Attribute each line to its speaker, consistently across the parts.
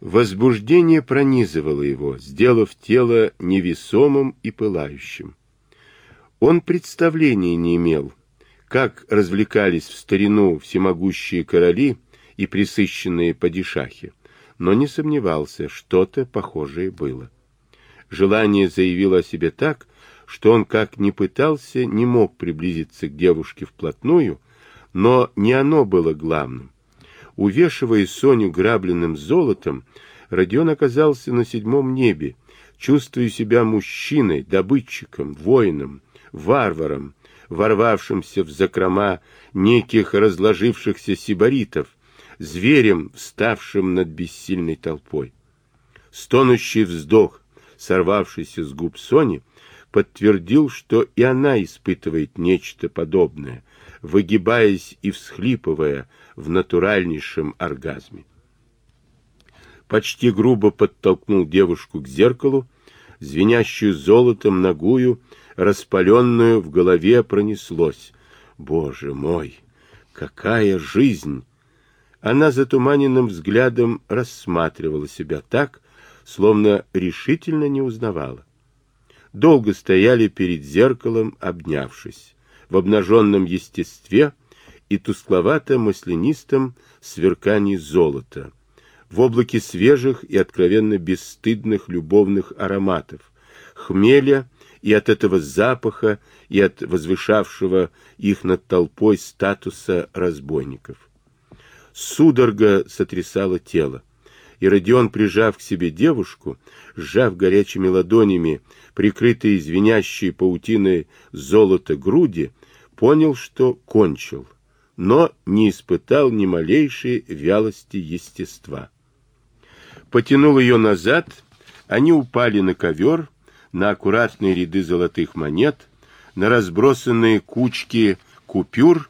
Speaker 1: Возбуждение пронизывало его, сделав тело невесомым и пылающим. Он представления не имел, как развлекались в старину всемогущие короли и присыщенные падишахи, но не сомневался, что-то похожее было. Желание заявило о себе так, что он как ни пытался, не мог приблизиться к девушке вплотную, но не оно было главным. Увешивая Соню грабленным золотом, Родион оказался на седьмом небе, чувствуя себя мужчиной, добытчиком, воином, варваром, ворвавшимся в закрома неких разложившихся сибаритов, зверем, вставшим над бессильной толпой. Стонущий вздох, сорвавшийся с губ Сони, подтвердил, что и она испытывает нечто подобное, выгибаясь и всхлипывая в натуральнейшем оргазме. Почти грубо подтолкнул девушку к зеркалу, звенящую золотом ногую, распаленную в голове пронеслось. Боже мой, какая жизнь! Она затуманенным взглядом рассматривала себя так, словно решительно не узнавала. Долго стояли перед зеркалом, обнявшись в обнаженном естестве и тускловато-маслянистом сверкании золота, в облаке свежих и откровенно бесстыдных любовных ароматов, хмеля и от этого запаха, и от возвышавшего их над толпой статуса разбойников. Судорога сотрясала тело, и Родион, прижав к себе девушку, сжав горячими ладонями прикрытые звенящей паутиной золота груди, понял, что кончил, но не испытал ни малейшей вялости естества. Потянул ее назад, они упали на ковер, на аккуратные ряды золотых монет, на разбросанные кучки купюр,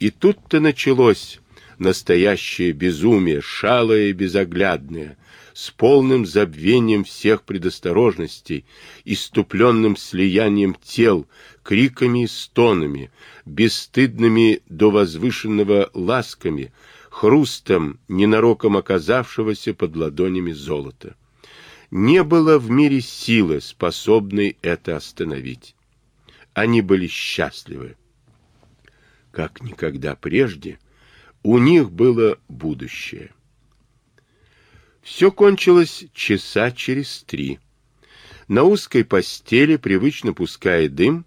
Speaker 1: и тут-то началось настоящее безумие, шалое и безоглядное, с полным забвением всех предосторожностей, иступленным слиянием тел, криками и стонами, бесстыдными до возвышенного ласками, хрустом, ненароком оказавшегося под ладонями золота. Не было в мире силы, способной это остановить. Они были счастливы. Как никогда прежде у них было будущее. Все кончилось часа через три. На узкой постели, привычно пуская дым,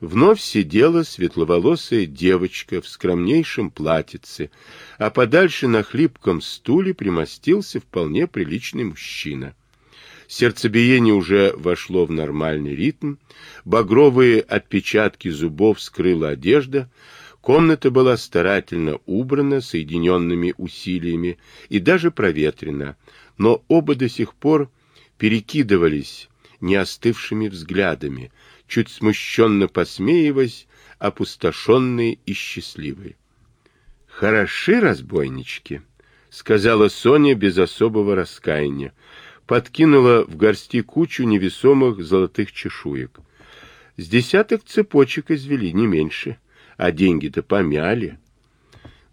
Speaker 1: вновь сидела светловолосая девочка в скромнейшем платьице, а подальше на хлипком стуле примостился вполне приличный мужчина. Сердцебиение уже вошло в нормальный ритм, багровые отпечатки зубов скрыла одежда, комната была старательно убрана соединенными усилиями и даже проветрена, но оба до сих пор перекидывались неостывшими взглядами, чуть смущенно посмеиваясь, опустошенные и счастливые. «Хороши разбойнички», — сказала Соня без особого раскаяния, подкинула в горсти кучу невесомых золотых чешуек. С десяток цепочек извели, не меньше, а деньги-то помяли.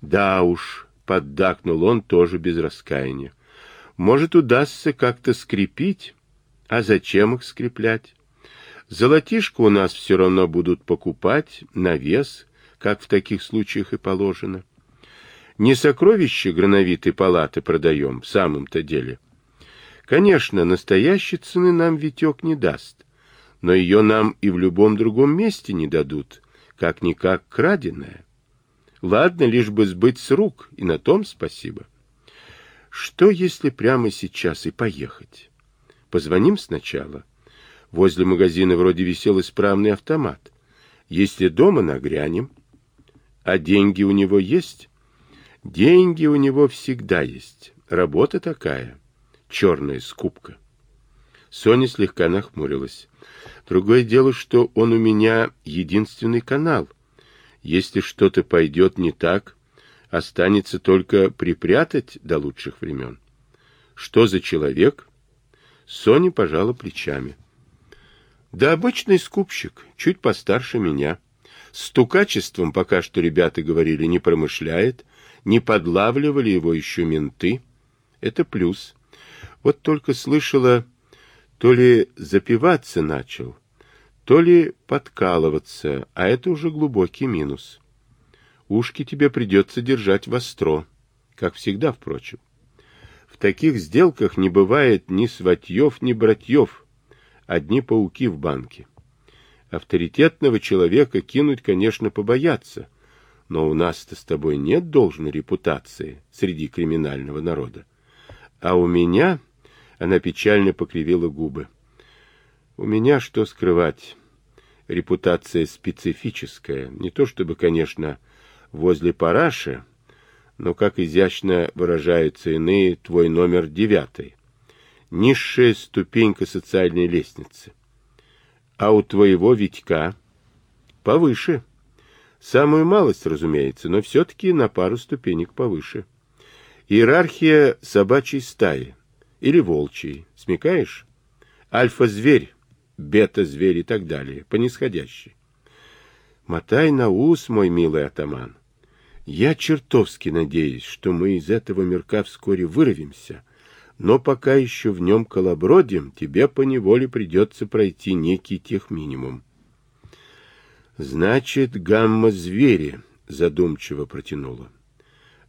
Speaker 1: Да уж, поддакнул он тоже без раскаяния. Может, удастся как-то скрепить? А зачем их скреплять? Золотишко у нас все равно будут покупать на вес, как в таких случаях и положено. Не сокровища грановитой палаты продаем в самом-то деле. Конечно, настоящей цены нам Витек не даст, но ее нам и в любом другом месте не дадут, как-никак краденая. Ладно, лишь бы сбыть с рук, и на том спасибо. Что, если прямо сейчас и поехать? Позвоним сначала. Возле магазина вроде висел исправный автомат. Если дома нагрянем. А деньги у него есть? Деньги у него всегда есть. Работа такая. Черная скупка. Соня слегка нахмурилась. Другое дело, что он у меня единственный канал. Если что-то пойдет не так, Останется только припрятать до лучших времен. Что за человек? Соня пожала плечами. Да обычный скупщик, чуть постарше меня. Стукачеством пока что ребята говорили не промышляет, не подлавливали его еще менты. Это плюс. Вот только слышала, то ли запиваться начал, то ли подкалываться, а это уже глубокий минус. Ушки тебе придется держать востро, как всегда, впрочем. В таких сделках не бывает ни сватьев, ни братьев, одни пауки в банке. Авторитетного человека кинуть, конечно, побояться, но у нас-то с тобой нет должной репутации среди криминального народа. А у меня... Она печально покривила губы. У меня что скрывать? Репутация специфическая. Не то чтобы, конечно, возле параши, но, как изящно выражаются иные, твой номер девятый. Низшая ступенька социальной лестницы. А у твоего Витька повыше. Самую малость, разумеется, но все-таки на пару ступенек повыше. Иерархия собачьей стаи или волчий, смекаешь? Альфа-зверь, бета-зверь и так далее, по нисходящей. Мотай на ус, мой милый атаман. Я чертовски надеюсь, что мы из этого мирка вскоре вырвемся, но пока еще в нем колобродим, тебе поневоле придется пройти некий техминимум. Значит, гамма-звери, задумчиво протянула.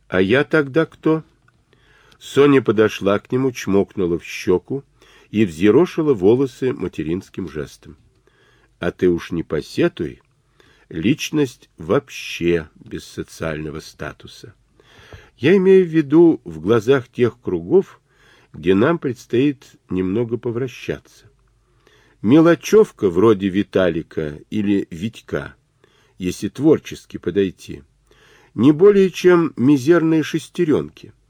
Speaker 1: А я тогда кто? Соня подошла к нему, чмокнула в щеку и взъерошила волосы материнским жестом. А ты уж не посетуй. Личность вообще без социального статуса. Я имею в виду в глазах тех кругов, где нам предстоит немного повращаться. Мелочевка вроде Виталика или Витька, если творчески подойти, не более чем мизерные шестеренки —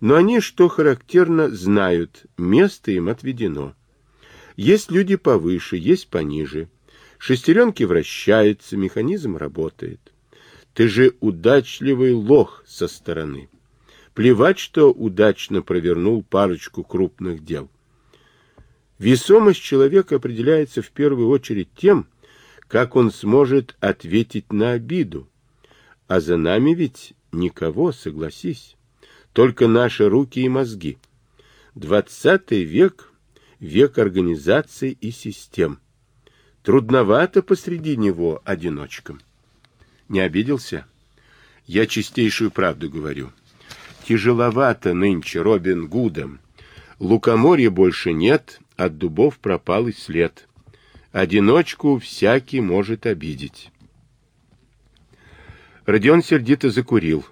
Speaker 1: но они, что характерно, знают, место им отведено. Есть люди повыше, есть пониже. Шестеренки вращаются, механизм работает. Ты же удачливый лох со стороны. Плевать, что удачно провернул парочку крупных дел. Весомость человека определяется в первую очередь тем, как он сможет ответить на обиду. А за нами ведь никого, согласись только наши руки и мозги. Двадцатый век — век организаций и систем. Трудновато посреди него одиночкам. Не обиделся? Я чистейшую правду говорю. Тяжеловато нынче Робин Гудом. Лукоморья больше нет, от дубов пропал и след. Одиночку всякий может обидеть. Родион сердито закурил.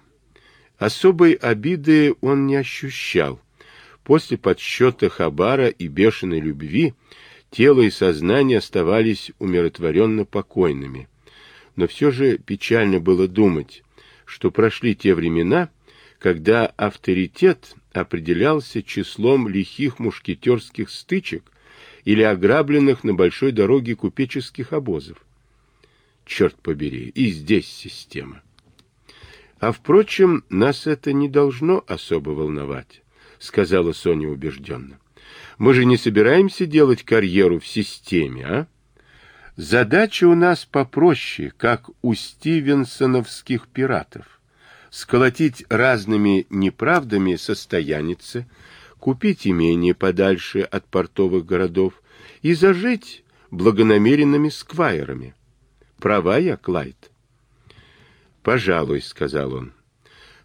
Speaker 1: Особой обиды он не ощущал. После подсчета Хабара и бешеной любви тело и сознание оставались умиротворенно покойными. Но все же печально было думать, что прошли те времена, когда авторитет определялся числом лихих мушкетерских стычек или ограбленных на большой дороге купеческих обозов. Черт побери, и здесь система. А, впрочем, нас это не должно особо волновать, сказала Соня убежденно. Мы же не собираемся делать карьеру в системе, а? Задача у нас попроще, как у стивенсоновских пиратов. Сколотить разными неправдами состояницы, купить имение подальше от портовых городов и зажить благонамеренными сквайрами. Права я, Клайд? «Пожалуй», — сказал он.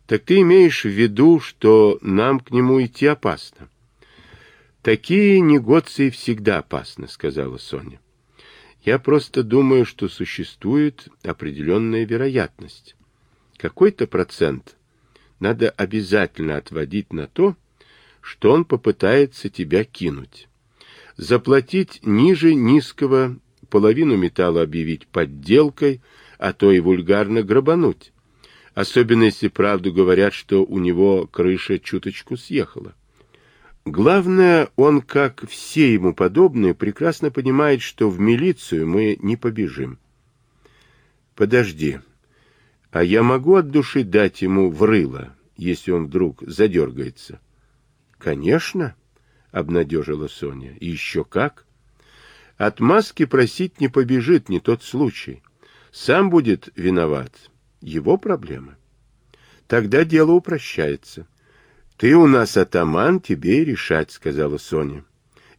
Speaker 1: «Так ты имеешь в виду, что нам к нему идти опасно?» «Такие негодцы всегда опасны», — сказала Соня. «Я просто думаю, что существует определенная вероятность. Какой-то процент надо обязательно отводить на то, что он попытается тебя кинуть. Заплатить ниже низкого, половину металла объявить подделкой — а то и вульгарно грабануть. Особенно если правду говорят, что у него крыша чуточку съехала. Главное, он, как все ему подобные, прекрасно понимает, что в милицию мы не побежим. Подожди, а я могу от души дать ему в рыло, если он вдруг задергается? Конечно, обнадежила Соня. И еще как. От маски просить не побежит, не тот случай сам будет виноват. Его проблемы. Тогда дело упрощается. Ты у нас атаман, тебе и решать, сказала Соня.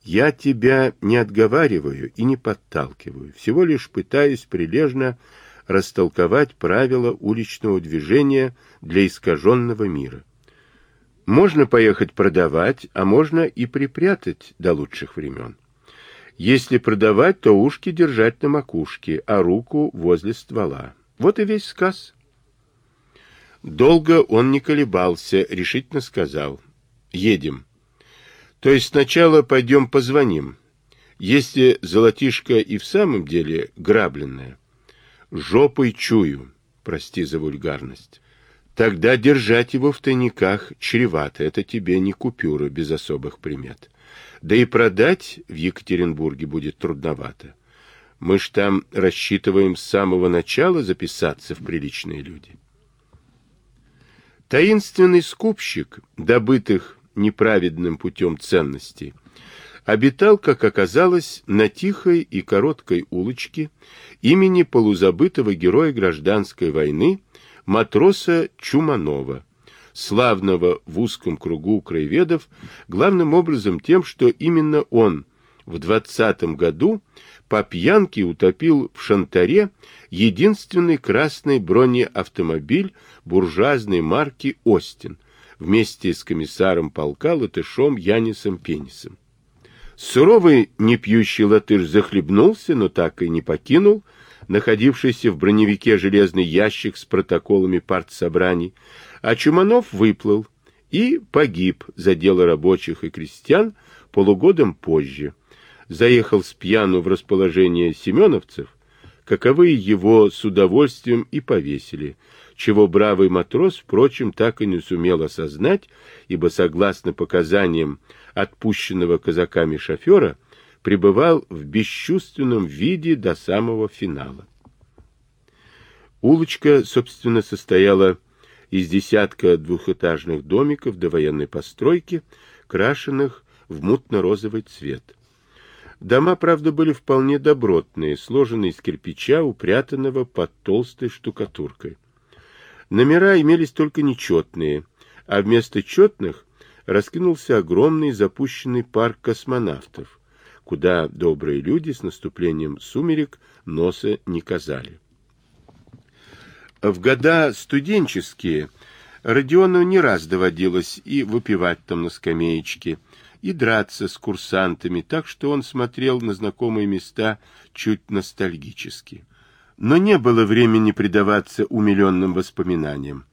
Speaker 1: Я тебя не отговариваю и не подталкиваю, всего лишь пытаюсь прилежно растолковать правила уличного движения для искаженного мира. Можно поехать продавать, а можно и припрятать до лучших времен. Если продавать, то ушки держать на макушке, а руку возле ствола. Вот и весь сказ. Долго он не колебался, решительно сказал. Едем. То есть сначала пойдем позвоним. Если золотишко и в самом деле грабленное, жопой чую, прости за вульгарность, тогда держать его в тайниках чревато, это тебе не купюра без особых примет. Да и продать в Екатеринбурге будет трудновато. Мы ж там рассчитываем с самого начала записаться в приличные люди. Таинственный скупщик, добытых неправедным путем ценностей, обитал, как оказалось, на тихой и короткой улочке имени полузабытого героя гражданской войны матроса Чуманова, славного в узком кругу краеведов, главным образом тем, что именно он в двадцатом году по пьянке утопил в Шантаре единственный красный бронеавтомобиль буржуазной марки «Остин» вместе с комиссаром полка Латышом Янисом Пенисом. Суровый непьющий латыш захлебнулся, но так и не покинул находившийся в броневике железный ящик с протоколами партсобраний, а Чуманов выплыл и погиб за дело рабочих и крестьян полугодом позже. Заехал с пьяну в расположение семеновцев, каковые его с удовольствием и повесили, чего бравый матрос, впрочем, так и не сумел осознать, ибо, согласно показаниям отпущенного казаками шофера, пребывал в бесчувственном виде до самого финала. Улочка, собственно, состояла из десятка двухэтажных домиков до военной постройки, крашенных в мутно-розовый цвет. Дома, правда, были вполне добротные, сложенные из кирпича, упрятанного под толстой штукатуркой. Номера имелись только нечетные, а вместо четных раскинулся огромный запущенный парк космонавтов, куда добрые люди с наступлением сумерек носа не казали. В года студенческие Родиону не раз доводилось и выпивать там на скамеечке, и драться с курсантами, так что он смотрел на знакомые места чуть ностальгически. Но не было времени предаваться умиленным воспоминаниям.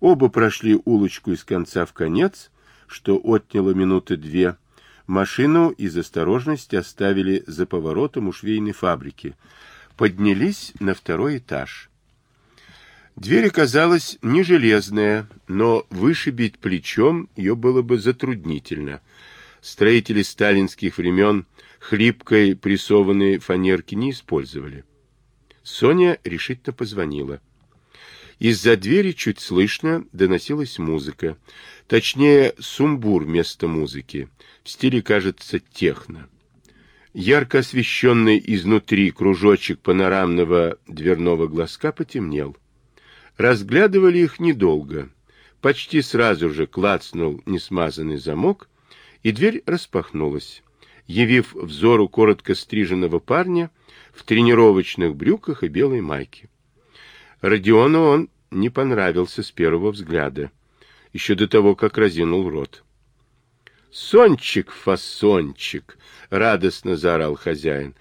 Speaker 1: Оба прошли улочку из конца в конец, что отняло минуты две, Машину из осторожности оставили за поворотом у швейной фабрики. Поднялись на второй этаж. Дверь оказалась не железная, но вышибить плечом ее было бы затруднительно. Строители сталинских времен хлипкой прессованной фанерки не использовали. Соня решительно позвонила. Из-за двери чуть слышно доносилась музыка. Точнее, сумбур вместо музыки. В стиле, кажется, техно. Ярко освещенный изнутри кружочек панорамного дверного глазка потемнел. Разглядывали их недолго. Почти сразу же клацнул несмазанный замок, и дверь распахнулась, явив взору коротко стриженного парня в тренировочных брюках и белой майке. Родиону он не понравился с первого взгляда, еще до того, как разинул рот. «Сончик, фасончик!» — радостно заорал хозяин.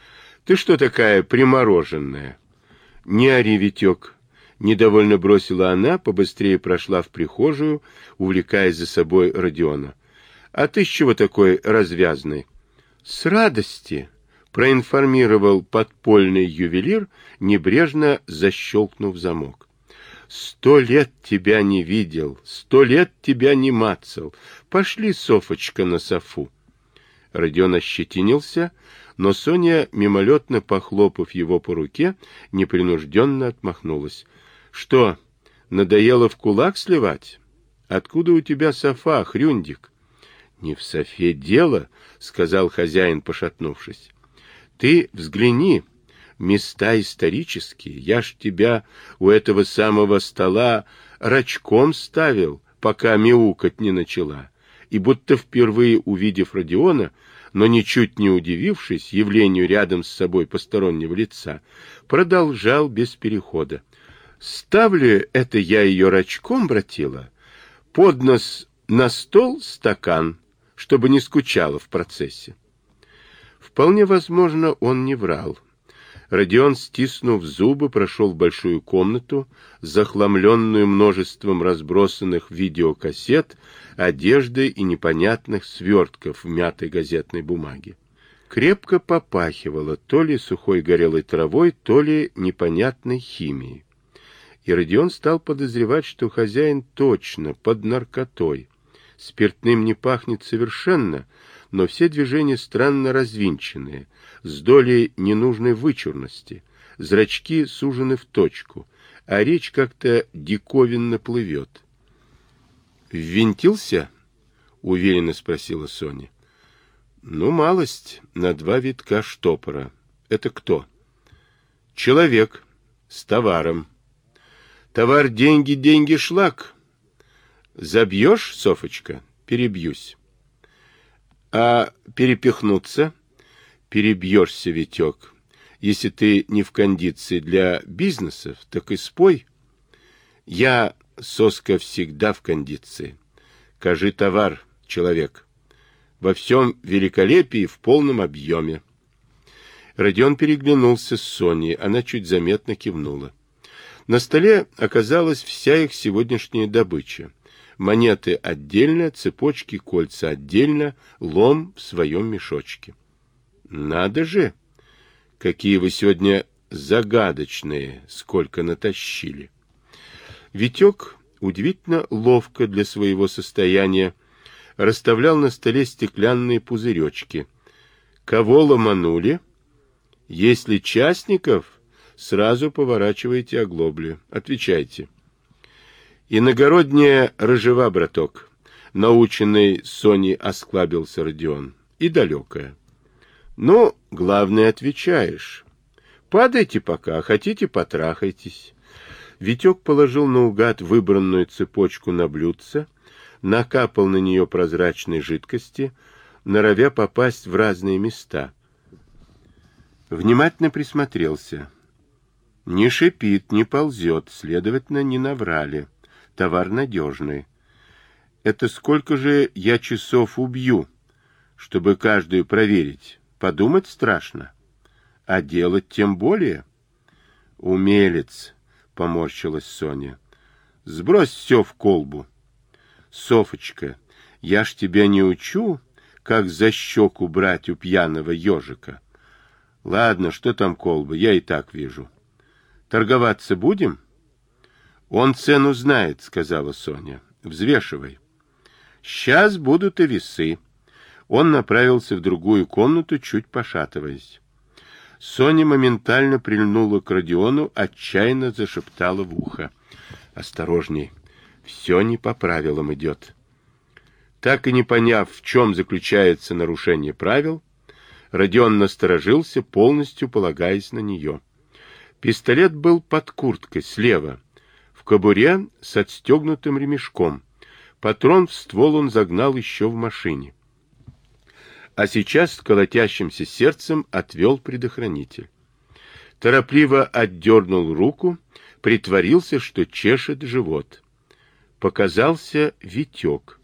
Speaker 1: «Ты что такая примороженная?» «Не ори, Витек!» — недовольно бросила она, побыстрее прошла в прихожую, увлекаясь за собой Родиона. «А ты с чего такой развязный?» «С радости!» проинформировал подпольный ювелир, небрежно защелкнув замок. «Сто лет тебя не видел, сто лет тебя не мацал. Пошли, Софочка, на софу». Родион ощетинился, но Соня, мимолетно похлопав его по руке, непринужденно отмахнулась. «Что, надоело в кулак сливать? Откуда у тебя софа, хрюндик?» «Не в софе дело», — сказал хозяин, пошатнувшись. Ты взгляни, места исторические. Я ж тебя у этого самого стола рачком ставил, пока мяукать не начала. и будто впервые увидев Родиона, но ничуть не удивившись явлению рядом с собой постороннего лица, продолжал без перехода. «Ставлю это я ее рачком, братила, поднос на стол стакан, чтобы не скучала в процессе». Вполне возможно, он не врал. Родион, стиснув зубы, прошел в большую комнату, захламленную множеством разбросанных видеокассет, одежды и непонятных свертков в мятой газетной бумаге. Крепко попахивало то ли сухой горелой травой, то ли непонятной химией. И Родион стал подозревать, что хозяин точно под наркотой. Спиртным не пахнет совершенно, но все движения странно развинченные, с долей ненужной вычурности, зрачки сужены в точку, а речь как-то диковинно плывет. «Ввинтился?» — уверенно спросила Соня. «Ну, малость, на два витка штопора. Это кто?» «Человек. С товаром. Товар деньги, деньги шлак. Забьешь, Софочка? Перебьюсь». А перепихнуться? Перебьешься, Витек. Если ты не в кондиции для бизнесов, так и спой. Я, соска, всегда в кондиции. Кажи товар, человек. Во всем великолепии в полном объеме. Родион переглянулся с Соней, она чуть заметно кивнула. На столе оказалась вся их сегодняшняя добыча. Монеты отдельно, цепочки, кольца отдельно, лом в своем мешочке. Надо же! Какие вы сегодня загадочные, сколько натащили. Витек удивительно ловко для своего состояния расставлял на столе стеклянные пузыречки. Кого ломанули? Если частников, сразу поворачивайте оглобли. Отвечайте. Иногородняя рыжева, браток, наученный Соней осклабился Родион, и далекая. Ну, главное, отвечаешь. Падайте пока, хотите, потрахайтесь. Витек положил наугад выбранную цепочку на блюдце, накапал на нее прозрачной жидкости, норовя попасть в разные места. Внимательно присмотрелся. Не шипит, не ползет, следовательно, не наврали товар надежный. Это сколько же я часов убью, чтобы каждую проверить? Подумать страшно. А делать тем более. Умелец, поморщилась Соня. Сбрось все в колбу. Софочка, я ж тебя не учу, как за щеку брать у пьяного ежика. Ладно, что там колба, я и так вижу. Торговаться будем? Он цену знает, сказала Соня. Взвешивай. Сейчас будут и весы. Он направился в другую комнату, чуть пошатываясь. Соня моментально прильнула к Родиону, отчаянно зашептала в ухо. «Осторожней, все не по правилам идет». Так и не поняв, в чем заключается нарушение правил, Родион насторожился, полностью полагаясь на нее. Пистолет был под курткой, слева, в кобуре с отстегнутым ремешком. Патрон в ствол он загнал еще в машине. А сейчас с колотящимся сердцем отвел предохранитель. Торопливо отдернул руку, притворился, что чешет живот. Показался Витек.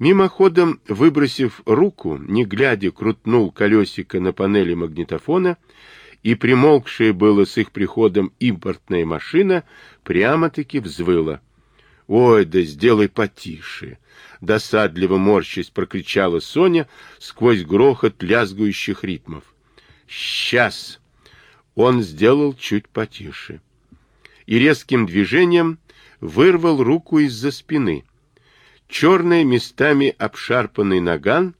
Speaker 1: Мимоходом, выбросив руку, не глядя, крутнул колесико на панели магнитофона и примолкшая было с их приходом импортная машина прямо-таки взвыла. «Ой, да сделай потише!» Досадливо морщись прокричала Соня сквозь грохот лязгающих ритмов. «Сейчас!» Он сделал чуть потише и резким движением вырвал руку из-за спины. Черный местами обшарпанный наган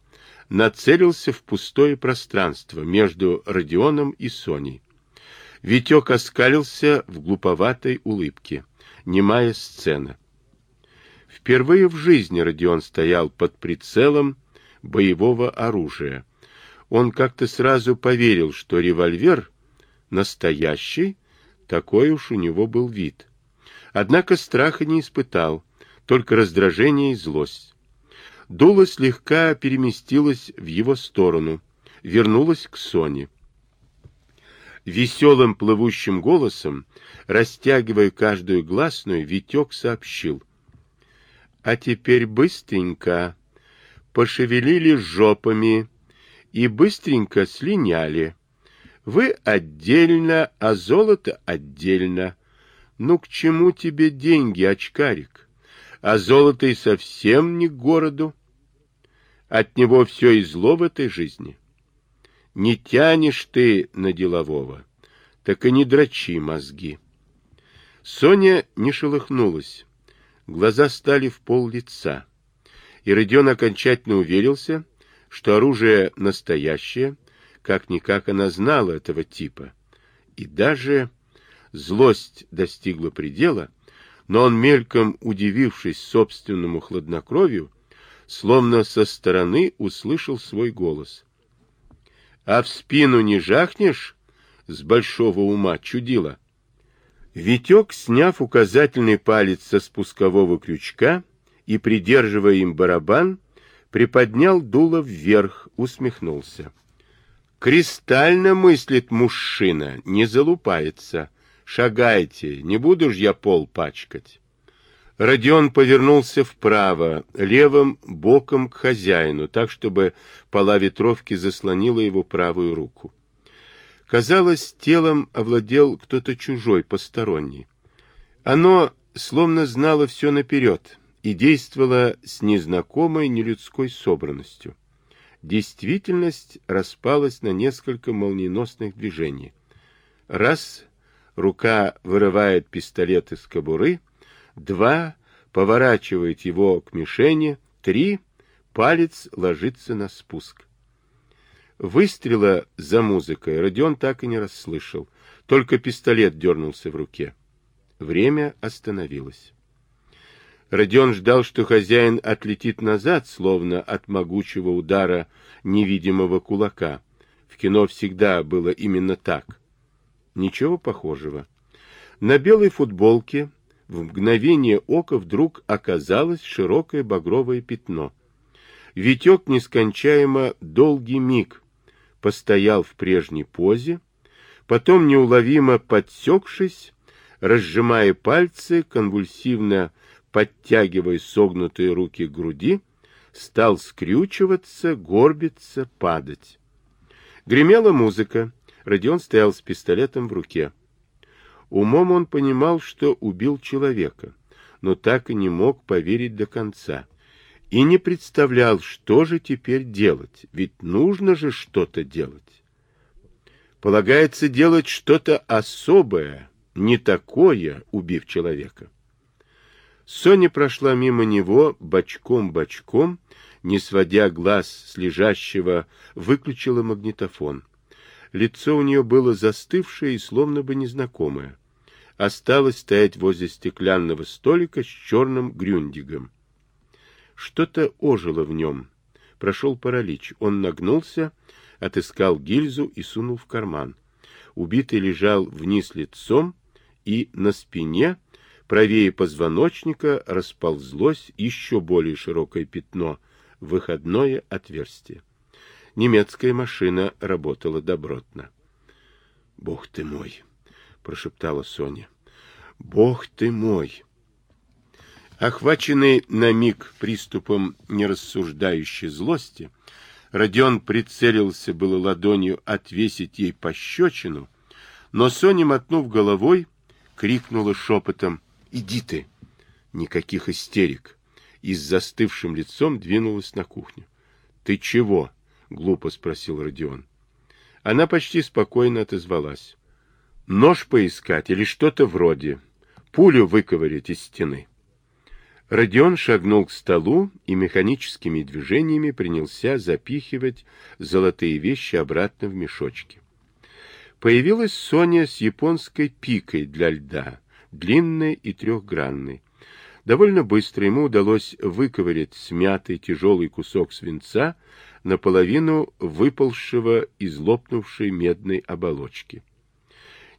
Speaker 1: нацелился в пустое пространство между Родионом и Соней. Витек оскалился в глуповатой улыбке. Немая сцена. Впервые в жизни Родион стоял под прицелом боевого оружия. Он как-то сразу поверил, что револьвер настоящий, такой уж у него был вид. Однако страха не испытал, только раздражение и злость. Дуло слегка переместилось в его сторону, вернулось к Соне. Веселым плывущим голосом, растягивая каждую гласную, Витек сообщил. А теперь быстренько пошевелили жопами и быстренько слиняли. Вы отдельно, а золото отдельно. Ну к чему тебе деньги, очкарик? А золото и совсем не к городу. От него все и зло в этой жизни. Не тянешь ты на делового, так и не дрочи мозги. Соня не шелохнулась. Глаза стали в пол лица. И Родион окончательно уверился, что оружие настоящее, как-никак она знала этого типа. И даже злость достигла предела, но он, мельком удивившись собственному хладнокровию, словно со стороны услышал свой голос. — А в спину не жахнешь? — с большого ума чудила. Витек, сняв указательный палец со спускового крючка и придерживая им барабан, приподнял дуло вверх, усмехнулся. Кристально мыслит мужчина, не залупается. Шагайте, не буду ж я пол пачкать. Родион повернулся вправо, левым боком к хозяину, так, чтобы пола ветровки заслонила его правую руку. Казалось, телом овладел кто-то чужой, посторонний. Оно словно знало все наперед и действовало с незнакомой нелюдской собранностью. Действительность распалась на несколько молниеносных движений. Раз — рука вырывает пистолет из кобуры, два — поворачивает его к мишени, три — палец ложится на спуск. Выстрела за музыкой Родион так и не расслышал, только пистолет дернулся в руке. Время остановилось. Родион ждал, что хозяин отлетит назад, словно от могучего удара невидимого кулака. В кино всегда было именно так. Ничего похожего. На белой футболке в мгновение ока вдруг оказалось широкое багровое пятно. Витек нескончаемо долгий миг постоял в прежней позе, потом, неуловимо подсекшись, разжимая пальцы, конвульсивно подтягивая согнутые руки к груди, стал скрючиваться, горбиться, падать. Гремела музыка. Родион стоял с пистолетом в руке. Умом он понимал, что убил человека, но так и не мог поверить до конца и не представлял, что же теперь делать, ведь нужно же что-то делать. Полагается делать что-то особое, не такое, убив человека. Соня прошла мимо него бочком-бочком, не сводя глаз с лежащего, выключила магнитофон. Лицо у нее было застывшее и словно бы незнакомое. Осталось стоять возле стеклянного столика с черным грюндигом. Что-то ожило в нем. Прошел паралич. Он нагнулся, отыскал гильзу и сунул в карман. Убитый лежал вниз лицом, и на спине, правее позвоночника, расползлось еще более широкое пятно, выходное отверстие. Немецкая машина работала добротно. — Бог ты мой! — прошептала Соня. — Бог ты мой! Охваченный на миг приступом нерассуждающей злости, Родион прицелился было ладонью отвесить ей пощечину, но Соня, мотнув головой, крикнула шепотом «Иди ты!» Никаких истерик. И с застывшим лицом двинулась на кухню. «Ты чего?» — глупо спросил Родион. Она почти спокойно отозвалась. «Нож поискать или что-то вроде. Пулю выковырять из стены». Родион шагнул к столу и механическими движениями принялся запихивать золотые вещи обратно в мешочки. Появилась Соня с японской пикой для льда, длинной и трехгранной. Довольно быстро ему удалось выковырять смятый тяжелый кусок свинца наполовину выползшего из лопнувшей медной оболочки.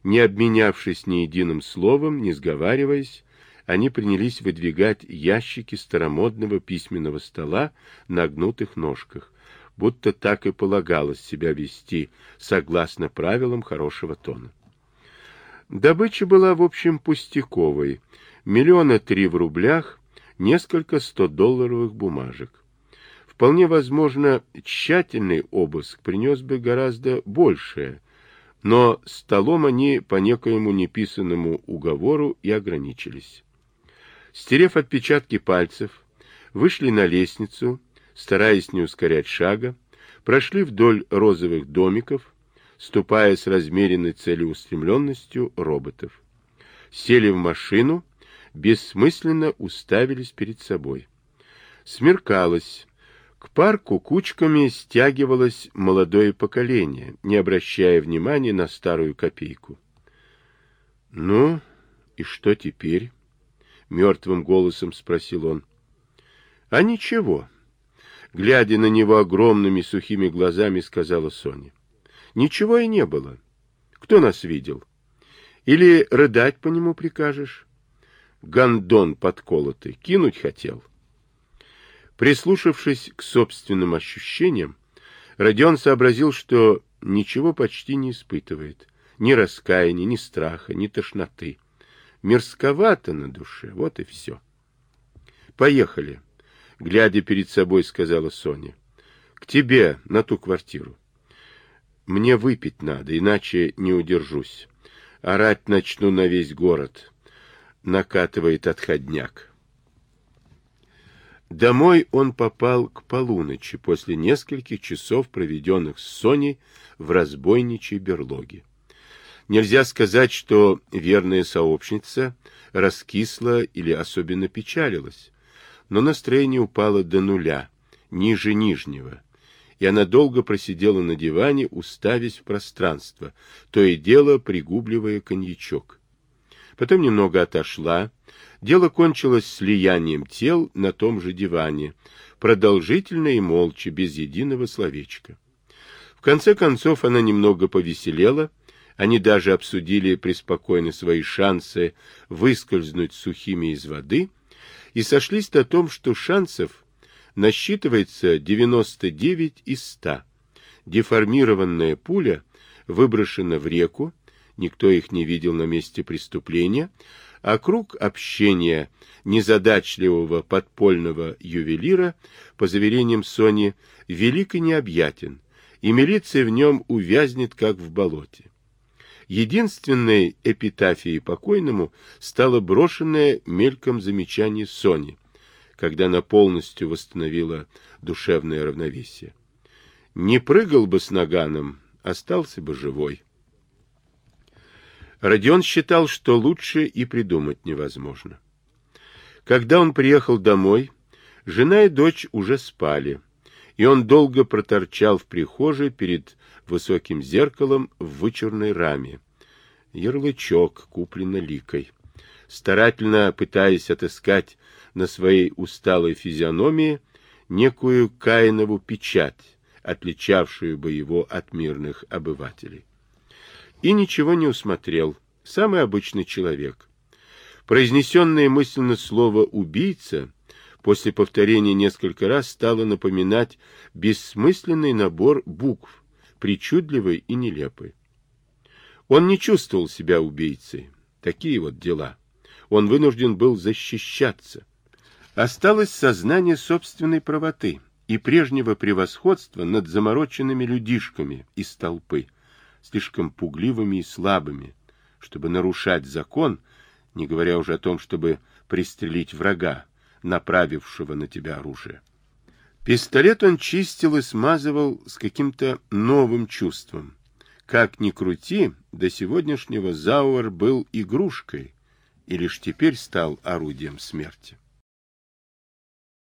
Speaker 1: Не обменявшись ни единым словом, не сговариваясь, они принялись выдвигать ящики старомодного письменного стола на гнутых ножках, будто так и полагалось себя вести, согласно правилам хорошего тона. Добыча была, в общем, пустяковой. Миллиона три в рублях, несколько сто-долларовых бумажек. Вполне возможно, тщательный обыск принес бы гораздо большее, но столом они по некоему неписанному уговору и ограничились. Стерев отпечатки пальцев, вышли на лестницу, стараясь не ускорять шага, прошли вдоль розовых домиков, ступая с размеренной целеустремленностью роботов. Сели в машину, бессмысленно уставились перед собой. Смеркалось. К парку кучками стягивалось молодое поколение, не обращая внимания на старую копейку. — Ну, и что теперь? — мертвым голосом спросил он. — А ничего. Глядя на него огромными сухими глазами, сказала Соня. — Ничего и не было. Кто нас видел? Или рыдать по нему прикажешь? Гондон подколотый. Кинуть хотел. Прислушавшись к собственным ощущениям, Родион сообразил, что ничего почти не испытывает. Ни раскаяния, ни страха, ни тошноты. Мерзковато на душе, вот и все. Поехали, глядя перед собой, сказала Соня. К тебе, на ту квартиру. Мне выпить надо, иначе не удержусь. Орать начну на весь город. Накатывает отходняк. Домой он попал к полуночи после нескольких часов, проведенных с Соней в разбойничьей берлоге. Нельзя сказать, что верная сообщница раскисла или особенно печалилась, но настроение упало до нуля, ниже нижнего, и она долго просидела на диване, уставясь в пространство, то и дело пригубливая коньячок. Потом немного отошла, дело кончилось слиянием тел на том же диване, продолжительно и молча, без единого словечка. В конце концов она немного повеселела, они даже обсудили преспокойно свои шансы выскользнуть сухими из воды и сошлись на том, что шансов насчитывается 99 из 100. Деформированная пуля выброшена в реку, никто их не видел на месте преступления, а круг общения незадачливого подпольного ювелира, по заверениям Сони, велик и необъятен, и милиция в нем увязнет, как в болоте. Единственной эпитафией покойному стало брошенное мельком замечание Сони, когда она полностью восстановила душевное равновесие. Не прыгал бы с наганом, остался бы живой. Родион считал, что лучше и придумать невозможно. Когда он приехал домой, жена и дочь уже спали, и он долго проторчал в прихожей перед высоким зеркалом в вычурной раме. Ярлычок, куплено ликой. Старательно пытаясь отыскать на своей усталой физиономии некую Каинову печать, отличавшую бы его от мирных обывателей. И ничего не усмотрел, самый обычный человек. Произнесенное мысленно слово «убийца» после повторения несколько раз стало напоминать бессмысленный набор букв, причудливый и нелепый. Он не чувствовал себя убийцей. Такие вот дела. Он вынужден был защищаться. Осталось сознание собственной правоты и прежнего превосходства над замороченными людишками из толпы, слишком пугливыми и слабыми, чтобы нарушать закон, не говоря уже о том, чтобы пристрелить врага, направившего на тебя оружие. Пистолет он чистил и смазывал с каким-то новым чувством. Как ни крути, до сегодняшнего Зауэр был игрушкой и лишь теперь стал орудием смерти.